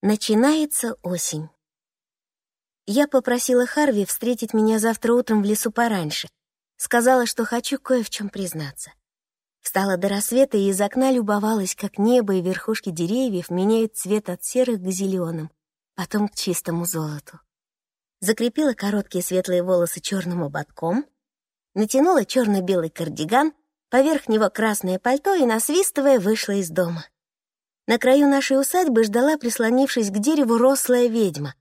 Начинается осень. Я попросила Харви встретить меня завтра утром в лесу пораньше. Сказала, что хочу кое в чем признаться. Встала до рассвета и из окна любовалась, как небо и верхушки деревьев меняют цвет от серых к зеленым, потом к чистому золоту. Закрепила короткие светлые волосы черным ободком, натянула черно-белый кардиган, поверх него красное пальто и, насвистывая, вышла из дома. На краю нашей усадьбы ждала, прислонившись к дереву, рослая ведьма.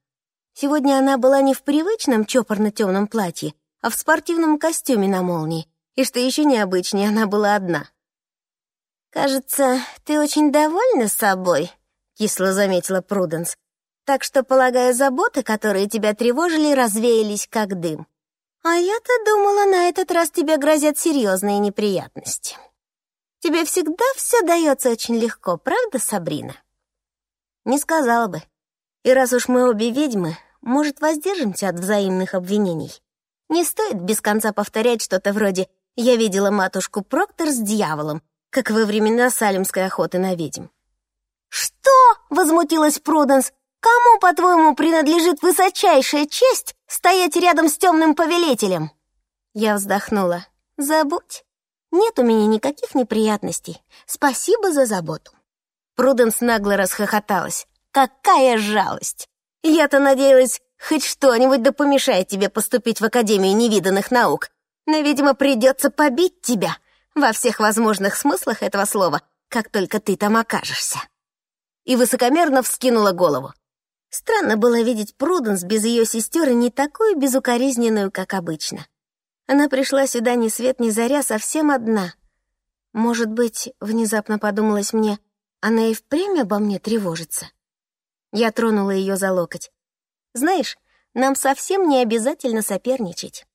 Сегодня она была не в привычном чопорно-темном платье, а в спортивном костюме на молнии, и, что еще необычнее, она была одна. «Кажется, ты очень довольна собой», — кисло заметила Пруденс. «Так что, полагаю, заботы, которые тебя тревожили, развеялись как дым. А я-то думала, на этот раз тебе грозят серьезные неприятности». Тебе всегда все дается очень легко, правда, Сабрина?» «Не сказала бы. И раз уж мы обе ведьмы, может, воздержимся от взаимных обвинений? Не стоит без конца повторять что-то вроде «Я видела матушку Проктор с дьяволом», как во времена салимской охоты на ведьм. «Что?» — возмутилась Пруденс. «Кому, по-твоему, принадлежит высочайшая честь стоять рядом с темным повелителем?» Я вздохнула. «Забудь. Нет у меня никаких неприятностей. Спасибо за заботу». Пруденс нагло расхохоталась. «Какая жалость! Я-то надеялась, хоть что-нибудь да помешает тебе поступить в Академию невиданных наук. Но, видимо, придется побить тебя во всех возможных смыслах этого слова, как только ты там окажешься». И высокомерно вскинула голову. Странно было видеть Пруденс без ее сестер не такую безукоризненную, как обычно. Она пришла сюда ни свет ни заря, совсем одна. Может быть, внезапно подумалось мне, она и впрямь обо мне тревожится. Я тронула ее за локоть. «Знаешь, нам совсем не обязательно соперничать».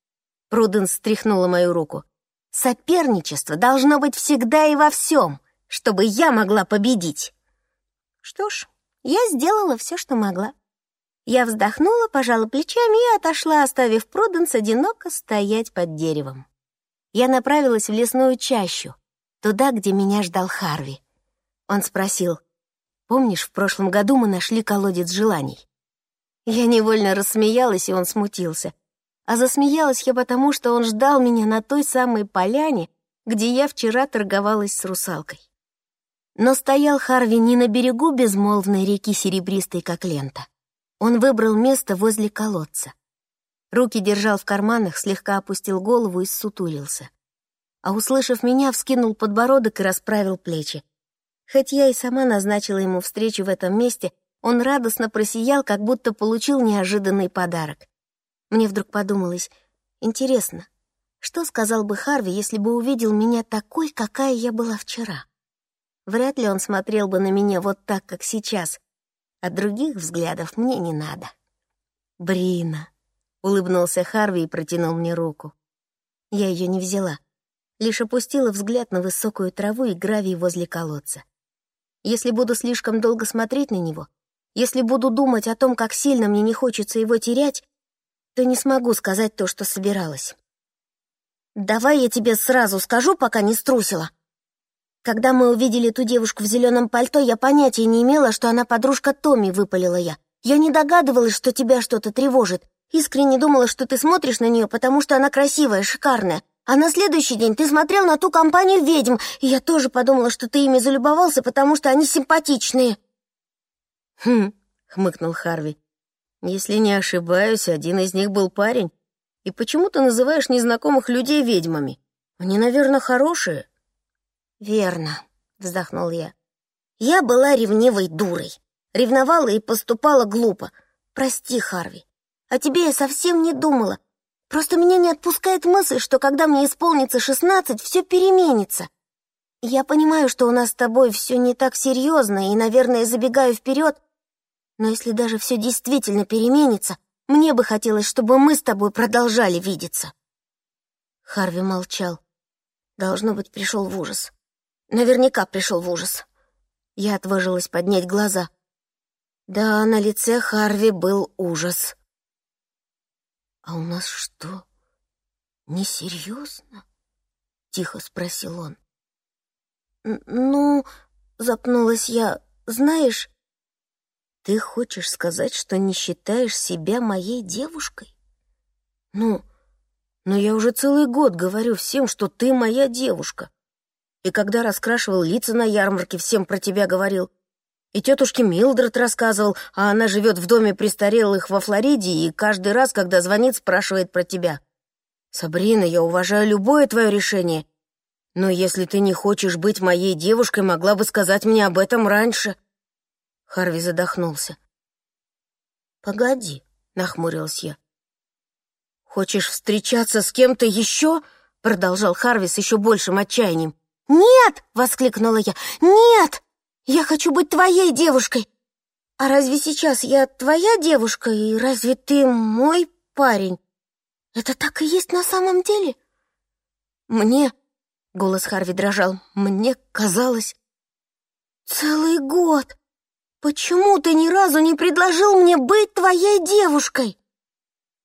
Пруденс стряхнула мою руку. «Соперничество должно быть всегда и во всем, чтобы я могла победить». Что ж, я сделала все, что могла. Я вздохнула, пожала плечами и отошла, оставив Пруденс одиноко стоять под деревом. Я направилась в лесную чащу, туда, где меня ждал Харви. Он спросил, «Помнишь, в прошлом году мы нашли колодец желаний?» Я невольно рассмеялась, и он смутился. А засмеялась я потому, что он ждал меня на той самой поляне, где я вчера торговалась с русалкой. Но стоял Харви не на берегу безмолвной реки серебристой, как лента, он выбрал место возле колодца. Руки держал в карманах, слегка опустил голову и ссутулился. А услышав меня, вскинул подбородок и расправил плечи. Хоть я и сама назначила ему встречу в этом месте, он радостно просиял, как будто получил неожиданный подарок. Мне вдруг подумалось, интересно, что сказал бы Харви, если бы увидел меня такой, какая я была вчера? Вряд ли он смотрел бы на меня вот так, как сейчас, а других взглядов мне не надо. «Брина», — улыбнулся Харви и протянул мне руку. Я ее не взяла, лишь опустила взгляд на высокую траву и гравий возле колодца. Если буду слишком долго смотреть на него, если буду думать о том, как сильно мне не хочется его терять, то не смогу сказать то, что собиралась. «Давай я тебе сразу скажу, пока не струсила», когда мы увидели ту девушку в зеленом пальто, я понятия не имела, что она подружка Томми, выпалила я. Я не догадывалась, что тебя что-то тревожит. Искренне думала, что ты смотришь на нее, потому что она красивая, шикарная. А на следующий день ты смотрел на ту компанию ведьм, и я тоже подумала, что ты ими залюбовался, потому что они симпатичные. «Хм», — хмыкнул Харви. «Если не ошибаюсь, один из них был парень. И почему ты называешь незнакомых людей ведьмами? Они, наверное, хорошие». «Верно», — вздохнул я. «Я была ревнивой дурой. Ревновала и поступала глупо. Прости, Харви. О тебе я совсем не думала. Просто меня не отпускает мысль, что когда мне исполнится шестнадцать, все переменится. Я понимаю, что у нас с тобой все не так серьезно, и, наверное, забегаю вперед, но если даже все действительно переменится, мне бы хотелось, чтобы мы с тобой продолжали видеться». Харви молчал. Должно быть, пришел в ужас. Наверняка пришел в ужас. Я отважилась поднять глаза. Да, на лице Харви был ужас. «А у нас что, несерьезно?» — тихо спросил он. «Ну...» — запнулась я. «Знаешь, Ты хочешь сказать, что не считаешь себя моей девушкой? Ну, но я уже целый год говорю всем, что ты моя девушка. И когда раскрашивал лица на ярмарке, всем про тебя говорил. И тетушке Милдред рассказывал, а она живет в доме престарелых во Флориде и каждый раз, когда звонит, спрашивает про тебя. Сабрина, я уважаю любое твое решение, но если ты не хочешь быть моей девушкой, могла бы сказать мне об этом раньше. Харви задохнулся. «Погоди», — нахмурилась я. «Хочешь встречаться с кем-то еще?» — продолжал Харви с еще большим отчаянием. «Нет!» — воскликнула я. «Нет! Я хочу быть твоей девушкой! А разве сейчас я твоя девушка, и разве ты мой парень? Это так и есть на самом деле?» «Мне...» — голос Харви дрожал. «Мне казалось...» «Целый год! Почему ты ни разу не предложил мне быть твоей девушкой?»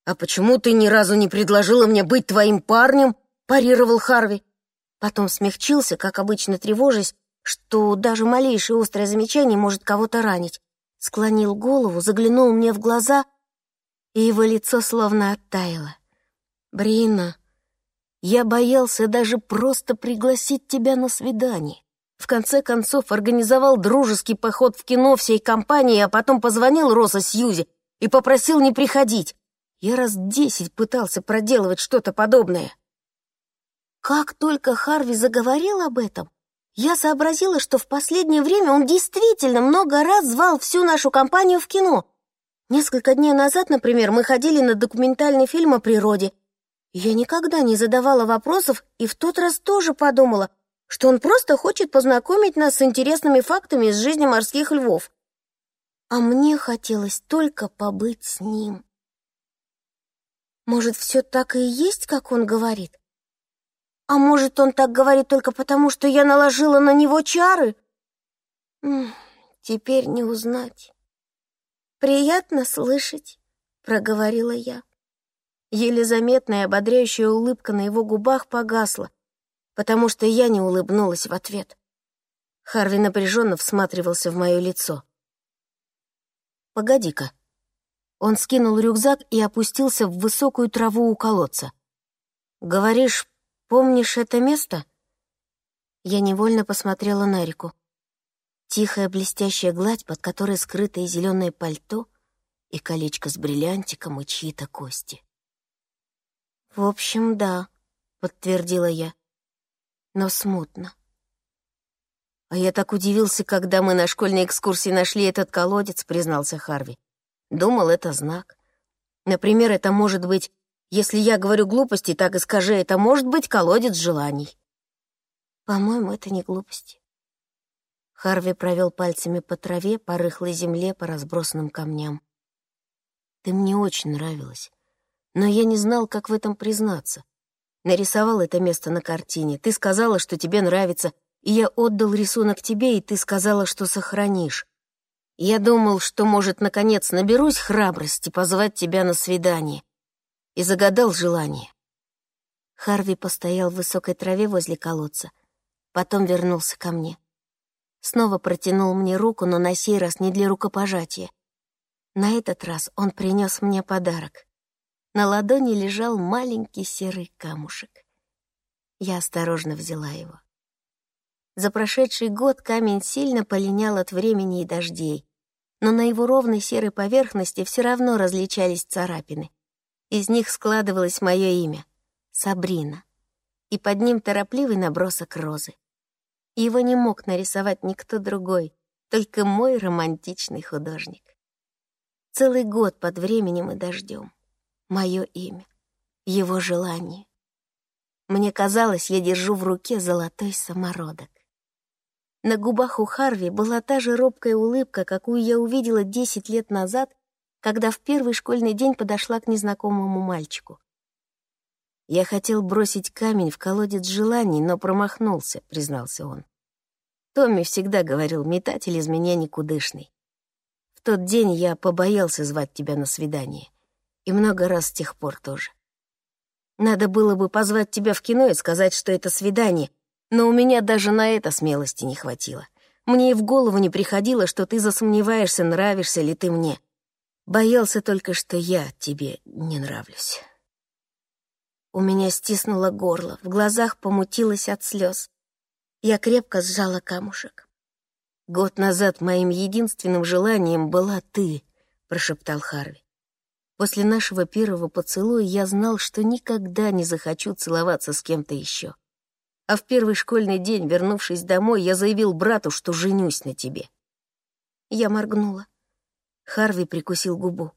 «А почему ты ни разу не предложила мне быть твоим парнем?» — парировал Харви. Потом смягчился, как обычно тревожась, что даже малейшее острое замечание может кого-то ранить. Склонил голову, заглянул мне в глаза, и его лицо словно оттаяло. «Брина, я боялся даже просто пригласить тебя на свидание. В конце концов, организовал дружеский поход в кино всей компании, а потом позвонил Роса Сьюзи и попросил не приходить. Я раз десять пытался проделывать что-то подобное. Как только Харви заговорил об этом, я сообразила, что в последнее время он действительно много раз звал всю нашу компанию в кино. Несколько дней назад, например, мы ходили на документальный фильм о природе. Я никогда не задавала вопросов и в тот раз тоже подумала, что он просто хочет познакомить нас с интересными фактами из жизни морских львов. А мне хотелось только побыть с ним. Может, все так и есть, как он говорит? А может, он так говорит только потому, что я наложила на него чары? Теперь не узнать. Приятно слышать, проговорила я. Еле заметная ободряющая улыбка на его губах погасла, потому что я не улыбнулась в ответ. Харви напряженно всматривался в мое лицо. «Погоди-ка», он скинул рюкзак и опустился в высокую траву у колодца. «Говоришь, помнишь это место?» Я невольно посмотрела на реку. Тихая блестящая гладь, под которой скрытое зеленое пальто и колечко с бриллиантиком и чьи-то кости. «В общем, да», — подтвердила я, — «но смутно». «А я так удивился, когда мы на школьной экскурсии нашли этот колодец», — признался Харви. Думал, это знак. Например, это может быть, если я говорю глупости, так и скажи, это может быть колодец желаний. По-моему, это не глупости. Харви провел пальцами по траве, по рыхлой земле, по разбросанным камням. Ты мне очень нравилась, но я не знал, как в этом признаться. Нарисовал это место на картине. Ты сказала, что тебе нравится, и я отдал рисунок тебе, и ты сказала, что сохранишь. Я думал, что, может, наконец наберусь храбрости позвать тебя на свидание. И загадал желание. Харви постоял в высокой траве возле колодца. Потом вернулся ко мне. Снова протянул мне руку, но на сей раз не для рукопожатия. На этот раз он принес мне подарок. На ладони лежал маленький серый камушек. Я осторожно взяла его. За прошедший год камень сильно полинял от времени и дождей, но на его ровной серой поверхности все равно различались царапины. Из них складывалось мое имя — Сабрина, и под ним торопливый набросок розы. Его не мог нарисовать никто другой, только мой романтичный художник. Целый год под временем и дождем. Мое имя, его желание. Мне казалось, я держу в руке золотой самородок. На губах у Харви была та же робкая улыбка, какую я увидела десять лет назад, когда в первый школьный день подошла к незнакомому мальчику. «Я хотел бросить камень в колодец желаний, но промахнулся», — признался он. Томми всегда говорил, метатель из меня никудышный. В тот день я побоялся звать тебя на свидание. И много раз с тех пор тоже. Надо было бы позвать тебя в кино и сказать, что это свидание, но у меня даже на это смелости не хватило. Мне и в голову не приходило, что ты засомневаешься, нравишься ли ты мне. Боялся только, что я тебе не нравлюсь. У меня стиснуло горло, в глазах помутилось от слез. Я крепко сжала камушек. «Год назад моим единственным желанием была ты», — прошептал Харви. «После нашего первого поцелуя я знал, что никогда не захочу целоваться с кем-то еще. А в первый школьный день, вернувшись домой, я заявил брату, что женюсь на тебе». Я моргнула. Харви прикусил губу.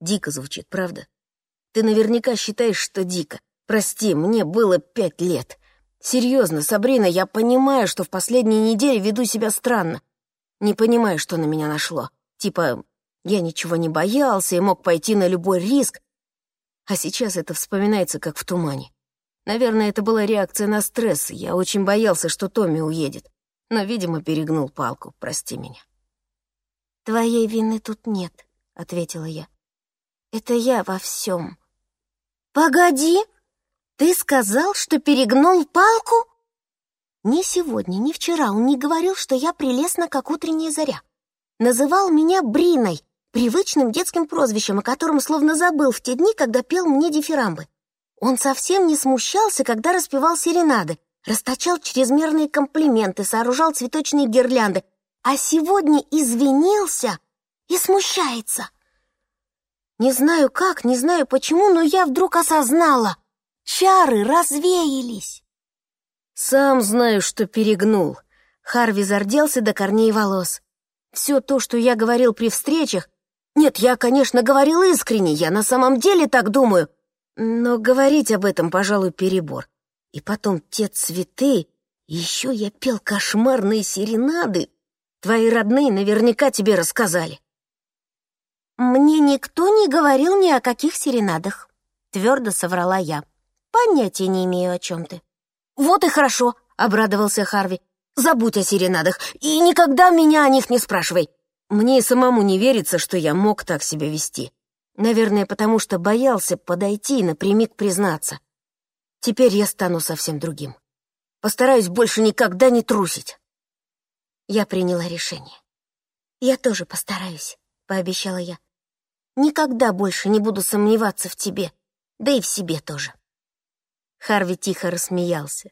Дико звучит, правда? Ты наверняка считаешь, что дико. Прости, мне было пять лет. Серьезно, Сабрина, я понимаю, что в последние недели веду себя странно. Не понимаю, что на меня нашло. Типа, я ничего не боялся и мог пойти на любой риск. А сейчас это вспоминается, как в тумане. Наверное, это была реакция на стресс. Я очень боялся, что Томми уедет. Но, видимо, перегнул палку. Прости меня. «Твоей вины тут нет», — ответила я. «Это я во всем. «Погоди!» Ты сказал, что перегнул палку? Ни сегодня, ни вчера он не говорил, что я прелестна, как утренняя заря. Называл меня Бриной, привычным детским прозвищем, о котором словно забыл в те дни, когда пел мне дифирамбы. Он совсем не смущался, когда распевал серенады, расточал чрезмерные комплименты, сооружал цветочные гирлянды, а сегодня извинился и смущается. Не знаю как, не знаю почему, но я вдруг осознала. Чары развеялись. Сам знаю, что перегнул. Харви зарделся до корней волос. Все то, что я говорил при встречах... Нет, я, конечно, говорил искренне, я на самом деле так думаю. Но говорить об этом, пожалуй, перебор. И потом те цветы... Еще я пел кошмарные серенады. Твои родные наверняка тебе рассказали. Мне никто не говорил ни о каких серенадах, твердо соврала я. Понятия не имею, о чем ты. Вот и хорошо, обрадовался Харви. Забудь о серенадах и никогда меня о них не спрашивай. Мне и самому не верится, что я мог так себя вести. Наверное, потому что боялся подойти и напрямик признаться. Теперь я стану совсем другим. Постараюсь больше никогда не трусить. Я приняла решение. «Я тоже постараюсь», — пообещала я. «Никогда больше не буду сомневаться в тебе, да и в себе тоже». Харви тихо рассмеялся.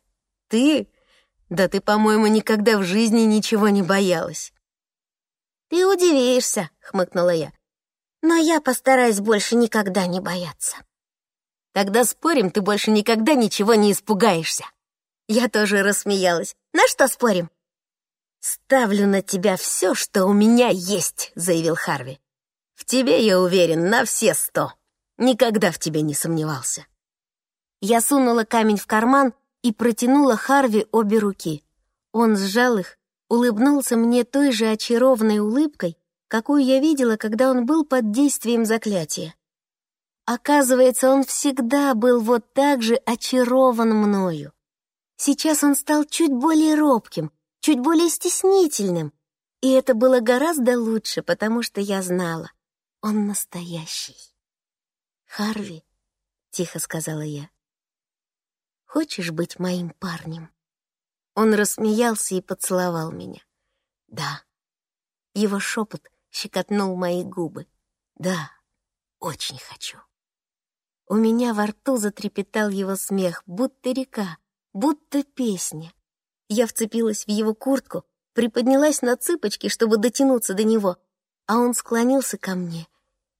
«Ты? Да ты, по-моему, никогда в жизни ничего не боялась». «Ты удивишься», — хмыкнула я. «Но я постараюсь больше никогда не бояться». «Тогда спорим, ты больше никогда ничего не испугаешься». Я тоже рассмеялась. «На что спорим?» «Ставлю на тебя все, что у меня есть», — заявил Харви. «В тебе, я уверен, на все сто. Никогда в тебе не сомневался». Я сунула камень в карман и протянула Харви обе руки. Он сжал их, улыбнулся мне той же очарованной улыбкой, какую я видела, когда он был под действием заклятия. Оказывается, он всегда был вот так же очарован мною. Сейчас он стал чуть более робким, чуть более стеснительным, и это было гораздо лучше, потому что я знала, он настоящий. «Харви», — тихо сказала я, Хочешь быть моим парнем?» Он рассмеялся и поцеловал меня. «Да». Его шепот щекотнул мои губы. «Да, очень хочу». У меня во рту затрепетал его смех, будто река, будто песня. Я вцепилась в его куртку, приподнялась на цыпочки, чтобы дотянуться до него, а он склонился ко мне,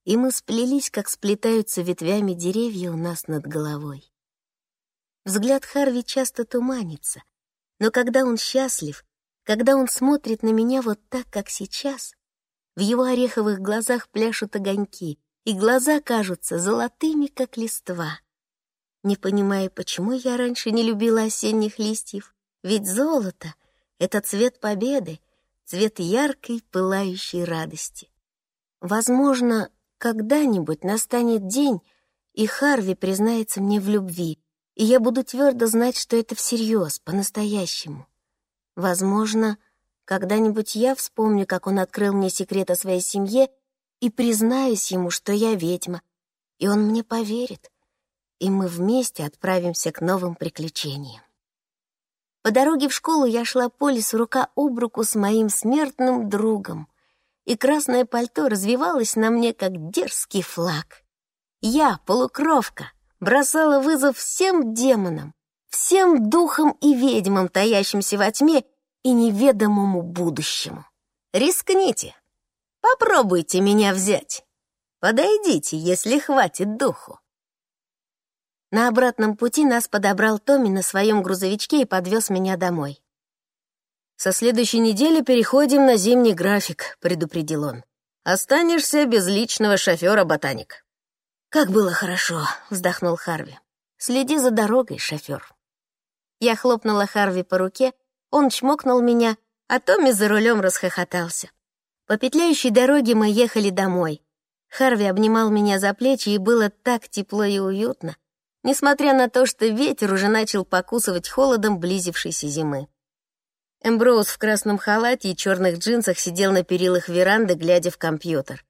и мы сплелись, как сплетаются ветвями деревья у нас над головой. Взгляд Харви часто туманится, но когда он счастлив, когда он смотрит на меня вот так, как сейчас, в его ореховых глазах пляшут огоньки, и глаза кажутся золотыми, как листва. Не понимая, почему я раньше не любила осенних листьев, ведь золото — это цвет победы, цвет яркой, пылающей радости. Возможно, когда-нибудь настанет день, и Харви признается мне в любви, и я буду твердо знать, что это всерьез, по-настоящему. Возможно, когда-нибудь я вспомню, как он открыл мне секрет о своей семье и признаюсь ему, что я ведьма, и он мне поверит, и мы вместе отправимся к новым приключениям. По дороге в школу я шла по лесу рука об руку с моим смертным другом, и красное пальто развивалось на мне, как дерзкий флаг. Я, полукровка, бросала вызов всем демонам, всем духам и ведьмам, таящимся во тьме и неведомому будущему. Рискните, попробуйте меня взять. Подойдите, если хватит духу. На обратном пути нас подобрал Томми на своем грузовичке и подвез меня домой. «Со следующей недели переходим на зимний график», — предупредил он. «Останешься без личного шофера-ботаник». «Как было хорошо», — вздохнул Харви. «Следи за дорогой, шофер». Я хлопнула Харви по руке, он чмокнул меня, а Томми за рулем расхохотался. По петляющей дороге мы ехали домой. Харви обнимал меня за плечи, и было так тепло и уютно несмотря на то, что ветер уже начал покусывать холодом близившейся зимы. Эмброуз в красном халате и черных джинсах сидел на перилах веранды, глядя в компьютер.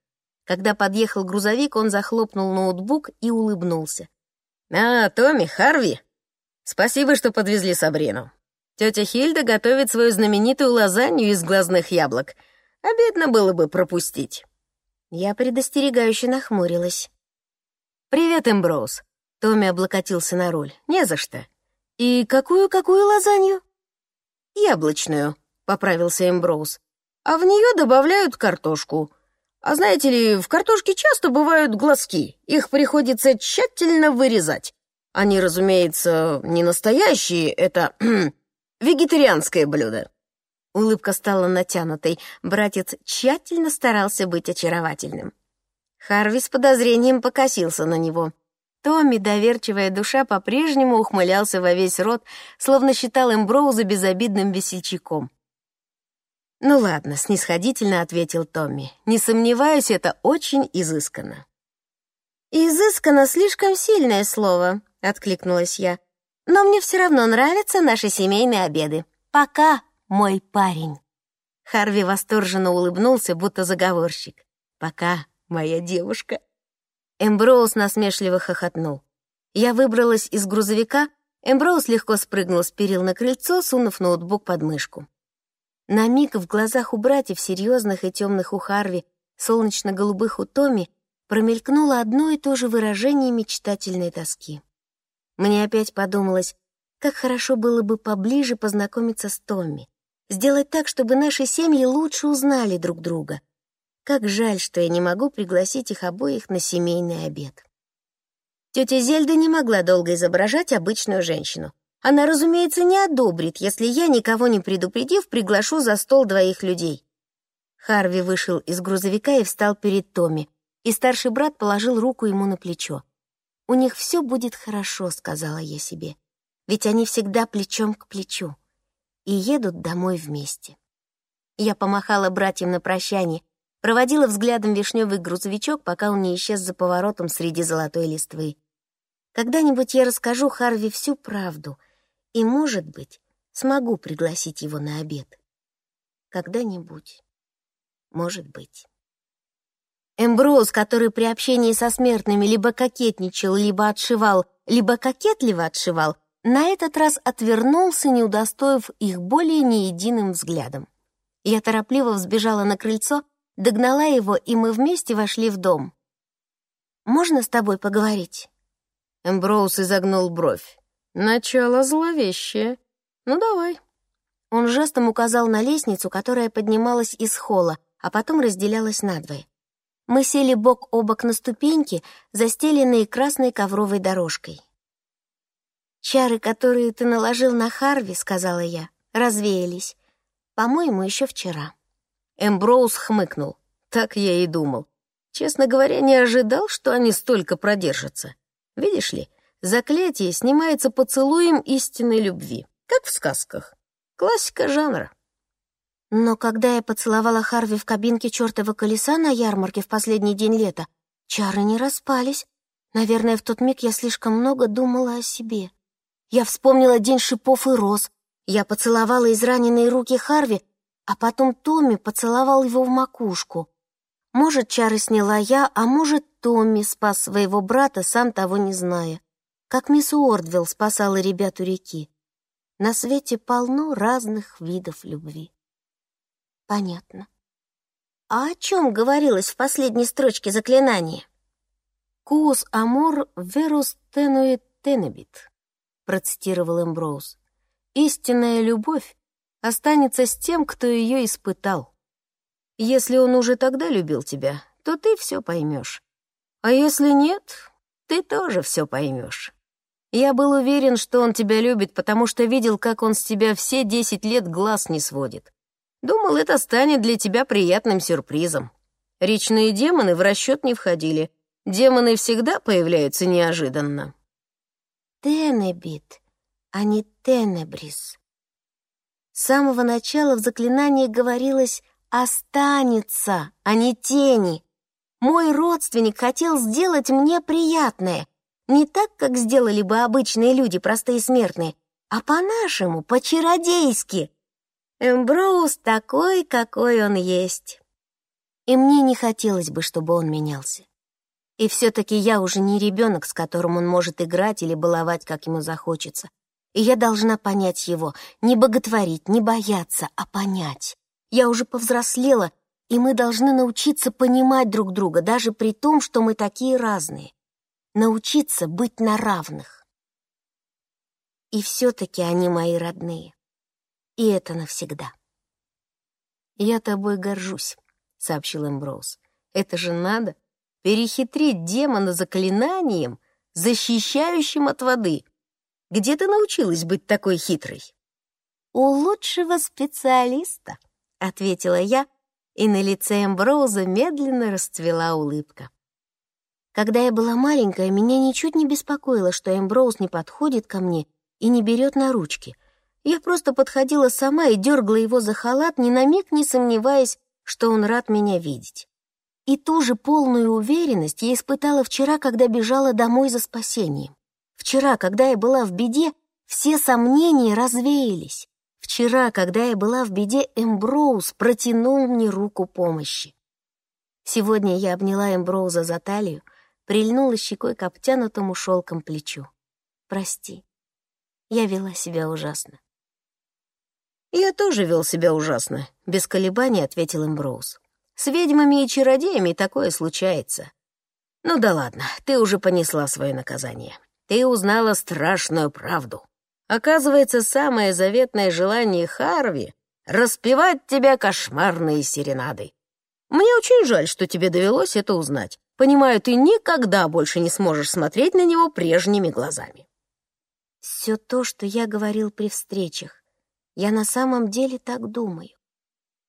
Когда подъехал грузовик, он захлопнул ноутбук и улыбнулся. «А, Томми, Харви! Спасибо, что подвезли Сабрину. Тетя Хильда готовит свою знаменитую лазанью из глазных яблок. Обидно было бы пропустить». Я предостерегающе нахмурилась. «Привет, Эмброуз. Томми облокотился на руль. «Не за что. И какую-какую лазанью?» «Яблочную», — поправился Эмброуз. «А в нее добавляют картошку. А знаете ли, в картошке часто бывают глазки. Их приходится тщательно вырезать. Они, разумеется, не настоящие, это вегетарианское блюдо». Улыбка стала натянутой. Братец тщательно старался быть очаровательным. Харви с подозрением покосился на него. Томми, доверчивая душа, по-прежнему ухмылялся во весь рот, словно считал Эмброуза безобидным весельчаком. «Ну ладно», — снисходительно ответил Томми. «Не сомневаюсь, это очень изысканно». «Изысканно — слишком сильное слово», — откликнулась я. «Но мне все равно нравятся наши семейные обеды. Пока, мой парень». Харви восторженно улыбнулся, будто заговорщик. «Пока, моя девушка». Эмброуз насмешливо хохотнул. Я выбралась из грузовика, Эмброуз легко спрыгнул с перил на крыльцо, сунув ноутбук под мышку. На миг в глазах у братьев, серьезных и темных у Харви, солнечно-голубых у Томи, промелькнуло одно и то же выражение мечтательной тоски. Мне опять подумалось, как хорошо было бы поближе познакомиться с Томми, сделать так, чтобы наши семьи лучше узнали друг друга — как жаль, что я не могу пригласить их обоих на семейный обед. Тетя Зельда не могла долго изображать обычную женщину. Она, разумеется, не одобрит, если я, никого не предупредив, приглашу за стол двоих людей. Харви вышел из грузовика и встал перед Томми, и старший брат положил руку ему на плечо. «У них все будет хорошо», — сказала я себе, «ведь они всегда плечом к плечу и едут домой вместе». Я помахала братьям на прощание, Проводила взглядом вишневый грузовичок, пока он не исчез за поворотом среди золотой листвы. Когда-нибудь я расскажу Харви всю правду, и, может быть, смогу пригласить его на обед. Когда-нибудь. Может быть. Эмброуз, который при общении со смертными либо кокетничал, либо отшивал, либо кокетливо отшивал, на этот раз отвернулся, не удостоив их более ни единым взглядом. Я торопливо взбежала на крыльцо Догнала его, и мы вместе вошли в дом. «Можно с тобой поговорить?» Эмброуз изогнул бровь. «Начало зловещее. Ну, давай». Он жестом указал на лестницу, которая поднималась из холла, а потом разделялась надвое. Мы сели бок о бок на ступеньки, застеленные красной ковровой дорожкой. «Чары, которые ты наложил на Харви, — сказала я, — развеялись. По-моему, еще вчера». Эмброуз хмыкнул. Так я и думал. Честно говоря, не ожидал, что они столько продержатся. Видишь ли, заклятие снимается поцелуем истинной любви, как в сказках. Классика жанра. Но когда я поцеловала Харви в кабинке чертова колеса на ярмарке в последний день лета, чары не распались. Наверное, в тот миг я слишком много думала о себе. Я вспомнила день шипов и роз. Я поцеловала израненные руки Харви, а потом Томми поцеловал его в макушку. Может, чары сняла я, а может, Томми спас своего брата, сам того не зная. Как мисс Уордвилл спасала ребят у реки. На свете полно разных видов любви. Понятно. А о чем говорилось в последней строчке заклинания? «Куос амор верус тенуит тенебит», — процитировал Эмброуз. «Истинная любовь останется с тем, кто ее испытал. Если он уже тогда любил тебя, то ты все поймешь. А если нет, ты тоже все поймешь. Я был уверен, что он тебя любит, потому что видел, как он с тебя все десять лет глаз не сводит. Думал, это станет для тебя приятным сюрпризом. Речные демоны в расчет не входили. Демоны всегда появляются неожиданно. Тенебит, а не тенебрис. С самого начала в заклинании говорилось «останется», а не «тени». Мой родственник хотел сделать мне приятное, не так, как сделали бы обычные люди, простые смертные, а по-нашему, по-чародейски. Эмброуз такой, какой он есть. И мне не хотелось бы, чтобы он менялся. И все-таки я уже не ребенок, с которым он может играть или баловать, как ему захочется. И я должна понять его, не боготворить, не бояться, а понять. Я уже повзрослела, и мы должны научиться понимать друг друга, даже при том, что мы такие разные. Научиться быть на равных. И все-таки они мои родные и это навсегда. «Я тобой горжусь», — сообщил Эмброуз. «Это же надо перехитрить демона заклинанием, защищающим от воды. Где ты научилась быть такой хитрой?» «У лучшего специалиста», — ответила я, и на лице Эмброуза медленно расцвела улыбка. Когда я была маленькая, меня ничуть не беспокоило, что Эмброуз не подходит ко мне и не берет на ручки. Я просто подходила сама и дергала его за халат, ни на миг не сомневаясь, что он рад меня видеть. И ту же полную уверенность я испытала вчера, когда бежала домой за спасением. Вчера, когда я была в беде, все сомнения развеялись. Вчера, когда я была в беде, Эмброуз протянул мне руку помощи. Сегодня я обняла Эмброуза за талию, прильнула щекой к обтянутому шелком плечу. «Прости, я вела себя ужасно. «Я тоже вел себя ужасно», — без колебаний ответил Эмброуз. «С ведьмами и чародеями такое случается. Ну да ладно, ты уже понесла свое наказание. Ты узнала страшную правду. Оказывается, самое заветное желание Харви — распевать тебя кошмарные серенады. Мне очень жаль, что тебе довелось это узнать. Понимаю, ты никогда больше не сможешь смотреть на него прежними глазами». Все то, что я говорил при встречах, я на самом деле так думаю.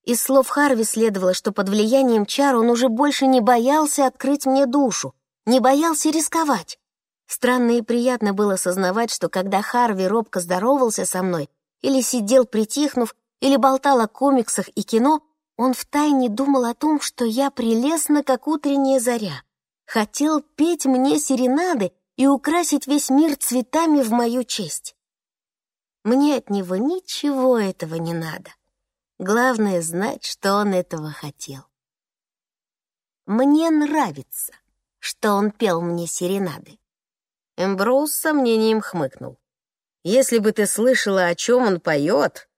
Из слов Харви следовало, что под влиянием чар он уже больше не боялся открыть мне душу, не боялся рисковать. Странно и приятно было сознавать, что когда Харви робко здоровался со мной, или сидел притихнув, или болтал о комиксах и кино, он втайне думал о том, что я прелестна, как утренняя заря. Хотел петь мне серенады и украсить весь мир цветами в мою честь. Мне от него ничего этого не надо. Главное — знать, что он этого хотел. Мне нравится, что он пел мне серенады. Эмброуз с сомнением хмыкнул. «Если бы ты слышала, о чем он поет,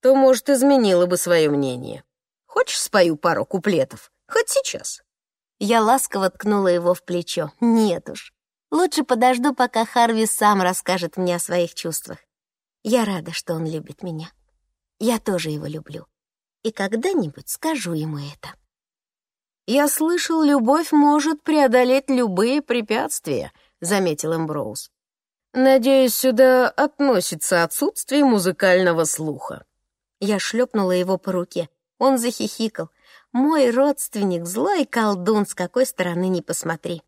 то, может, изменила бы свое мнение. Хочешь, спою пару куплетов? Хоть сейчас». Я ласково ткнула его в плечо. «Нет уж. Лучше подожду, пока Харви сам расскажет мне о своих чувствах. Я рада, что он любит меня. Я тоже его люблю. И когда-нибудь скажу ему это. «Я слышал, любовь может преодолеть любые препятствия», — заметил Эмброуз. «Надеюсь, сюда относится отсутствие музыкального слуха». Я шлепнула его по руке. Он захихикал. «Мой родственник — злой колдун, с какой стороны ни посмотри.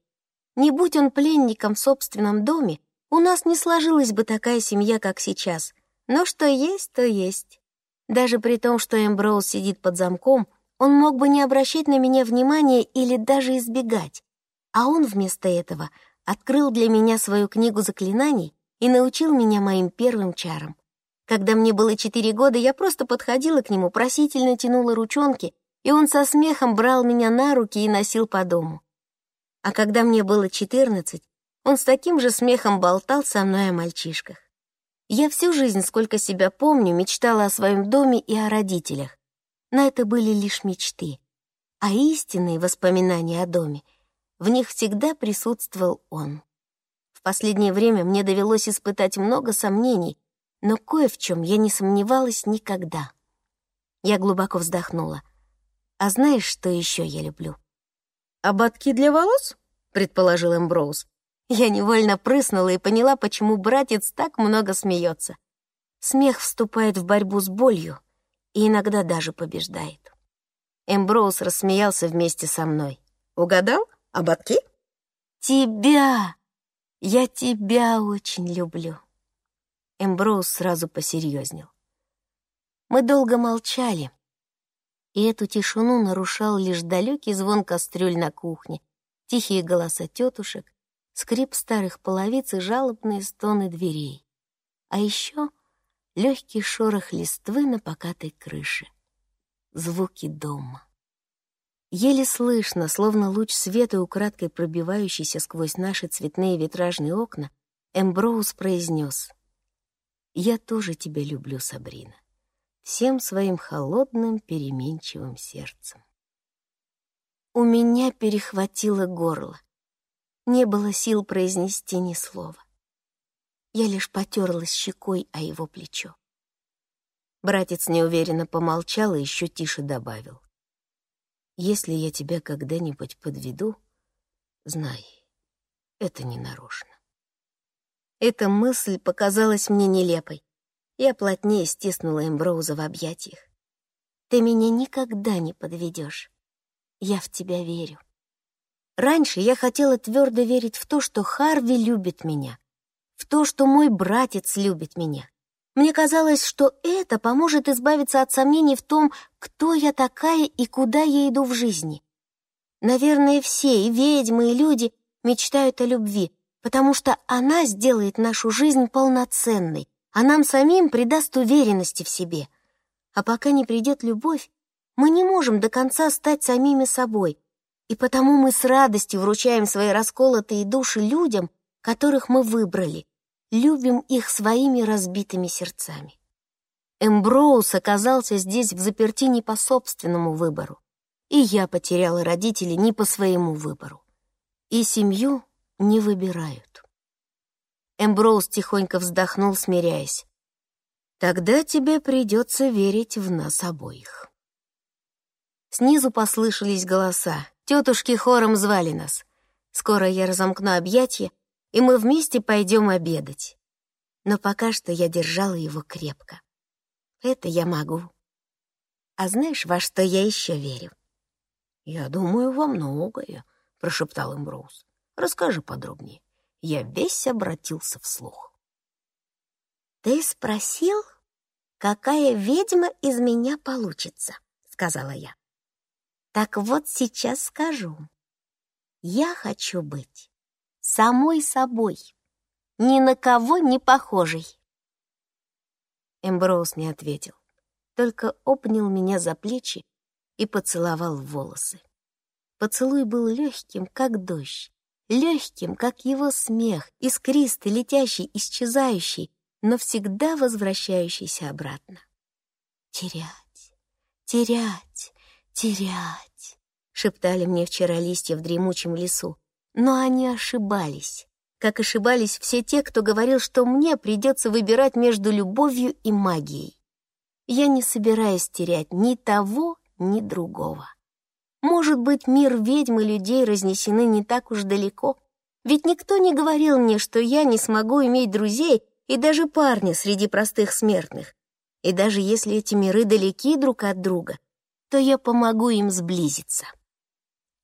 Не будь он пленником в собственном доме, у нас не сложилась бы такая семья, как сейчас. Но что есть, то есть. Даже при том, что Эмброуз сидит под замком, он мог бы не обращать на меня внимания или даже избегать. А он вместо этого открыл для меня свою книгу заклинаний и научил меня моим первым чарам. Когда мне было четыре года, я просто подходила к нему, просительно тянула ручонки, и он со смехом брал меня на руки и носил по дому. А когда мне было четырнадцать, он с таким же смехом болтал со мной о мальчишках. Я всю жизнь, сколько себя помню, мечтала о своем доме и о родителях. Но это были лишь мечты. А истинные воспоминания о доме, в них всегда присутствовал он. В последнее время мне довелось испытать много сомнений, но кое в чем я не сомневалась никогда. Я глубоко вздохнула. А знаешь, что еще я люблю? «Ободки для волос?» — предположил Эмброуз. Я невольно прыснула и поняла, почему братец так много смеется. Смех вступает в борьбу с болью и иногда даже побеждает. Эмброуз рассмеялся вместе со мной. «Угадал? Ободки?» «Тебя! Я тебя очень люблю!» Эмброуз сразу посерьезнел. Мы долго молчали, и эту тишину нарушал лишь далекий звон кастрюль на кухне, тихие голоса тетушек скрип старых половиц и жалобные стоны дверей. А еще легкий шорох листвы на покатой крыше. Звуки дома. Еле слышно, словно луч света, украдкой пробивающийся сквозь наши цветные витражные окна, Эмброуз произнес «Я тоже тебя люблю, Сабрина, всем своим холодным, переменчивым сердцем». У меня перехватило горло. Не было сил произнести ни слова. Я лишь потерлась щекой о его плечо. Братец неуверенно помолчал и еще тише добавил. «Если я тебя когда-нибудь подведу, знай, это не нарочно». Эта мысль показалась мне нелепой. Я плотнее стиснула Эмброуза в объятиях. «Ты меня никогда не подведешь. Я в тебя верю». Раньше я хотела твердо верить в то, что Харви любит меня, в то, что мой братец любит меня. Мне казалось, что это поможет избавиться от сомнений в том, кто я такая и куда я иду в жизни. Наверное, все, и ведьмы, и люди, мечтают о любви, потому что она сделает нашу жизнь полноценной, а нам самим придаст уверенности в себе. А пока не придет любовь, мы не можем до конца стать самими собой — и потому мы с радостью вручаем свои расколотые души людям, которых мы выбрали, любим их своими разбитыми сердцами. Эмброуз оказался здесь в заперти не по собственному выбору, и я потеряла родителей не по своему выбору. И семью не выбирают. Эмброуз тихонько вздохнул, смиряясь. «Тогда тебе придется верить в нас обоих». Снизу послышались голоса. Тетушки хором звали нас. Скоро я разомкну объятья, и мы вместе пойдем обедать. Но пока что я держала его крепко. Это я могу. А знаешь, во что я еще верю? «Я думаю, во многое», — прошептал Эмброуз. «Расскажи подробнее». Я весь обратился вслух. «Ты спросил, какая ведьма из меня получится?» — сказала я. Так вот сейчас скажу. Я хочу быть самой собой, ни на кого не похожей. Эмброуз не ответил, только обнял меня за плечи и поцеловал в волосы. Поцелуй был легким, как дождь, легким, как его смех, искристый, летящий, исчезающий, но всегда возвращающийся обратно. Терять, терять, терять», — шептали мне вчера листья в дремучем лесу. Но они ошибались, как ошибались все те, кто говорил, что мне придется выбирать между любовью и магией. Я не собираюсь терять ни того, ни другого. Может быть, мир ведьм и людей разнесены не так уж далеко, ведь никто не говорил мне, что я не смогу иметь друзей и даже парня среди простых смертных. И даже если эти миры далеки друг от друга, то я помогу им сблизиться.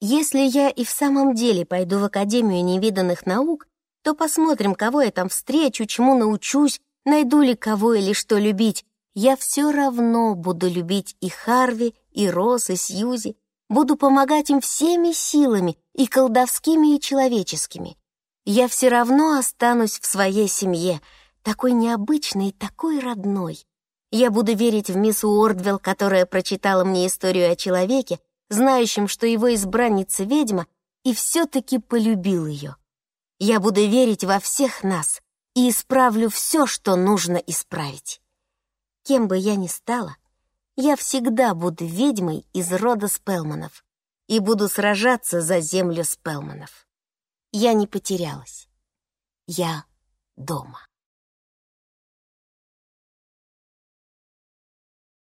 Если я и в самом деле пойду в Академию невиданных наук, то посмотрим, кого я там встречу, чему научусь, найду ли кого или что любить. Я все равно буду любить и Харви, и Рос, и Сьюзи, буду помогать им всеми силами, и колдовскими, и человеческими. Я все равно останусь в своей семье, такой необычной и такой родной. Я буду верить в мисс Уордвелл, которая прочитала мне историю о человеке, знающем, что его избранница ведьма, и все-таки полюбил ее. Я буду верить во всех нас, и исправлю все, что нужно исправить. Кем бы я ни стала, я всегда буду ведьмой из рода Спелманов и буду сражаться за землю Спелманов. Я не потерялась. Я дома.